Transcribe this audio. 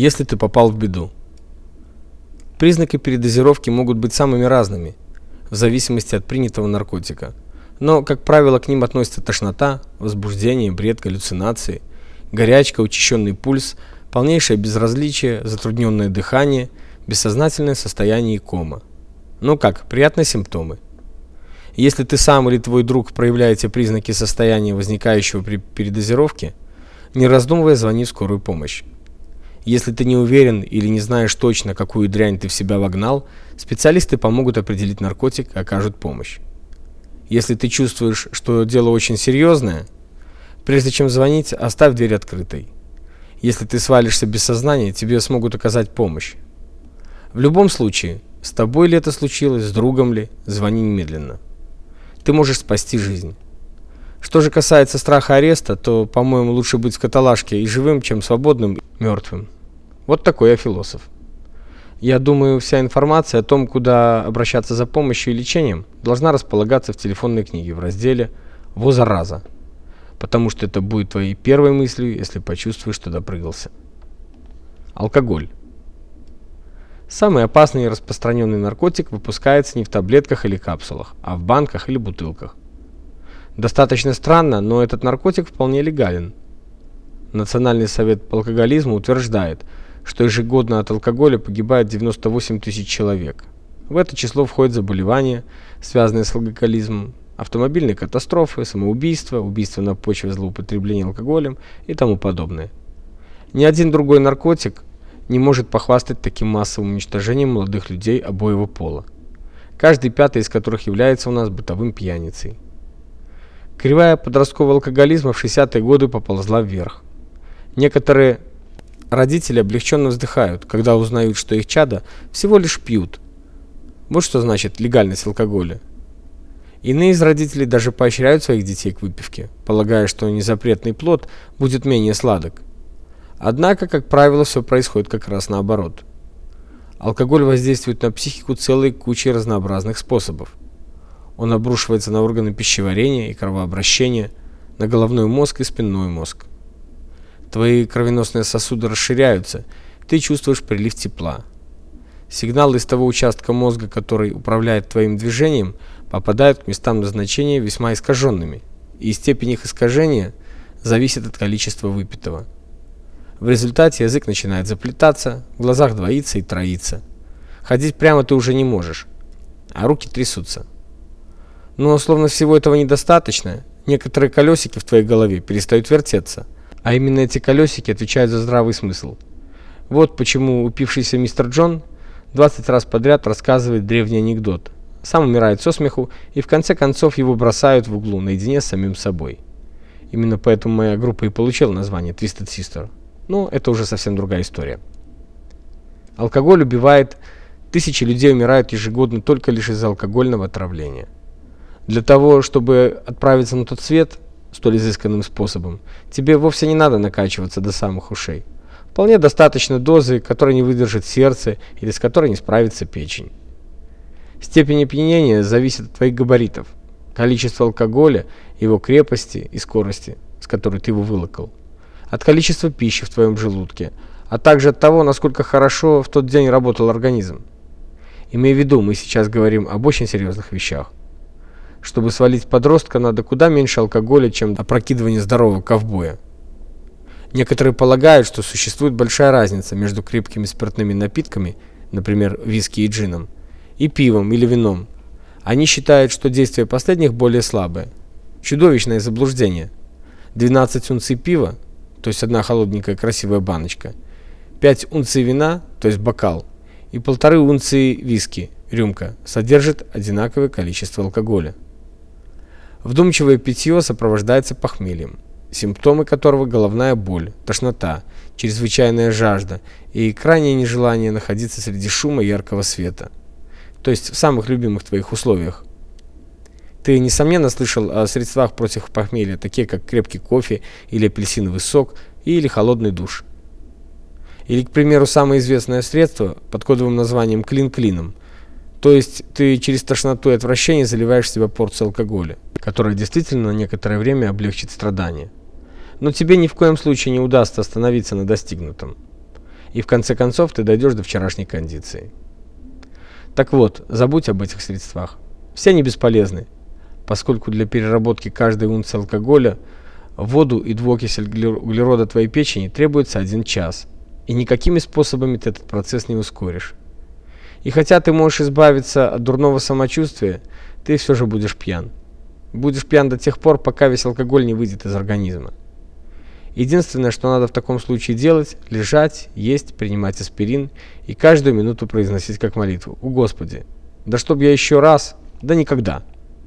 если ты попал в беду. Признаки передозировки могут быть самыми разными в зависимости от принятого наркотика. Но, как правило, к ним относятся тошнота, возбуждение, бред, галлюцинации, горячка, учащенный пульс, полнейшее безразличие, затрудненное дыхание, бессознательное состояние и кома. Ну как, приятные симптомы. Если ты сам или твой друг проявляете признаки состояния, возникающего при передозировке, не раздумывая, звони в скорую помощь. Если ты не уверен или не знаешь точно, какую дрянь ты в себя вогнал, специалисты помогут определить наркотик и окажут помощь. Если ты чувствуешь, что дело очень серьезное, прежде чем звонить, оставь дверь открытой. Если ты свалишься без сознания, тебе смогут оказать помощь. В любом случае, с тобой ли это случилось, с другом ли, звони немедленно. Ты можешь спасти жизнь. Что же касается страха ареста, то, по-моему, лучше быть в каталажке и живым, чем свободным мертвым. Вот такой я философ. Я думаю, вся информация о том, куда обращаться за помощью и лечением, должна располагаться в телефонной книге в разделе «Во зараза», потому что это будет твоей первой мыслью, если почувствуешь, что допрыгался. Алкоголь. Самый опасный и распространенный наркотик выпускается не в таблетках или капсулах, а в банках или бутылках. Достаточно странно, но этот наркотик вполне легален. Национальный совет по алкоголизму утверждает, что ежегодно от алкоголя погибает 98 тысяч человек. В это число входят заболевания, связанные с алкоголизмом, автомобильные катастрофы, самоубийства, убийства на почве злоупотребления алкоголем и тому подобное. Ни один другой наркотик не может похвастать таким массовым уничтожением молодых людей обоего пола. Каждый пятый из которых является у нас бытовым пьяницей. Кривая подросткового алкоголизма в 60-е годы поползла вверх. Некоторые Родители облегченно вздыхают, когда узнают, что их чада всего лишь пьют. Вот что значит легальность алкоголя. Иные из родителей даже поощряют своих детей к выпивке, полагая, что незапретный плод будет менее сладок. Однако, как правило, все происходит как раз наоборот. Алкоголь воздействует на психику целой кучей разнообразных способов. Он обрушивается на органы пищеварения и кровообращения, на головной мозг и спинной мозг. Твои кровеносные сосуды расширяются, ты чувствуешь прилив тепла. Сигналы из того участка мозга, который управляет твоим движением, попадают к местам назначения весьма искаженными, и степень их искажения зависит от количества выпитого. В результате язык начинает заплетаться, в глазах двоится и троится. Ходить прямо ты уже не можешь, а руки трясутся. Но словно всего этого недостаточно, некоторые колесики в твоей голове перестают вертеться – а именно эти колесики отвечают за здравый смысл. Вот почему упившийся мистер Джон 20 раз подряд рассказывает древний анекдот. Сам умирает со смеху, и в конце концов его бросают в углу наедине с самим собой. Именно поэтому моя группа и получила название Twisted Sister. Но это уже совсем другая история. Алкоголь убивает, тысячи людей умирают ежегодно только лишь из-за алкогольного отравления. Для того, чтобы отправиться на тот свет, столь изысканным способом, тебе вовсе не надо накачиваться до самых ушей. Вполне достаточно дозы, которой не выдержит сердце или с которой не справится печень. Степень опьянения зависит от твоих габаритов, количества алкоголя, его крепости и скорости, с которой ты его вылокал, от количества пищи в твоем желудке, а также от того, насколько хорошо в тот день работал организм. Имей в виду, мы сейчас говорим об очень серьезных вещах. Чтобы свалить подростка, надо куда меньше алкоголя, чем опрокидывание здорового ковбоя. Некоторые полагают, что существует большая разница между крепкими спиртными напитками, например, виски и джином, и пивом или вином. Они считают, что действие последних более слабое. Чудовищное заблуждение. 12 унций пива, то есть одна холодненькая красивая баночка, 5 унций вина, то есть бокал, и полторы унции виски, рюмка, содержит одинаковое количество алкоголя. Вдумчивое питье сопровождается похмельем, симптомы которого головная боль, тошнота, чрезвычайная жажда и крайнее нежелание находиться среди шума яркого света. То есть в самых любимых твоих условиях. Ты несомненно слышал о средствах против похмелья, такие как крепкий кофе или апельсиновый сок или холодный душ. Или, к примеру, самое известное средство под кодовым названием клин-клином – то есть ты через тошноту и отвращение заливаешь в себя порцию алкоголя, которая действительно на некоторое время облегчит страдания. Но тебе ни в коем случае не удастся остановиться на достигнутом. и в конце концов ты дойдешь до вчерашней кондиции. Так вот, забудь об этих средствах. Все они бесполезны, поскольку для переработки каждой унции алкоголя воду и двуокись углерода твоей печени требуется один час, и никакими способами ты этот процесс не ускоришь. И хотя ты можешь избавиться от дурного самочувствия, ты все же будешь пьян. Будешь пьян до тех пор, пока весь алкоголь не выйдет из организма. Единственное, что надо в таком случае делать – лежать, есть, принимать аспирин и каждую минуту произносить как молитву. «У Господи! Да чтоб я еще раз! Да никогда!»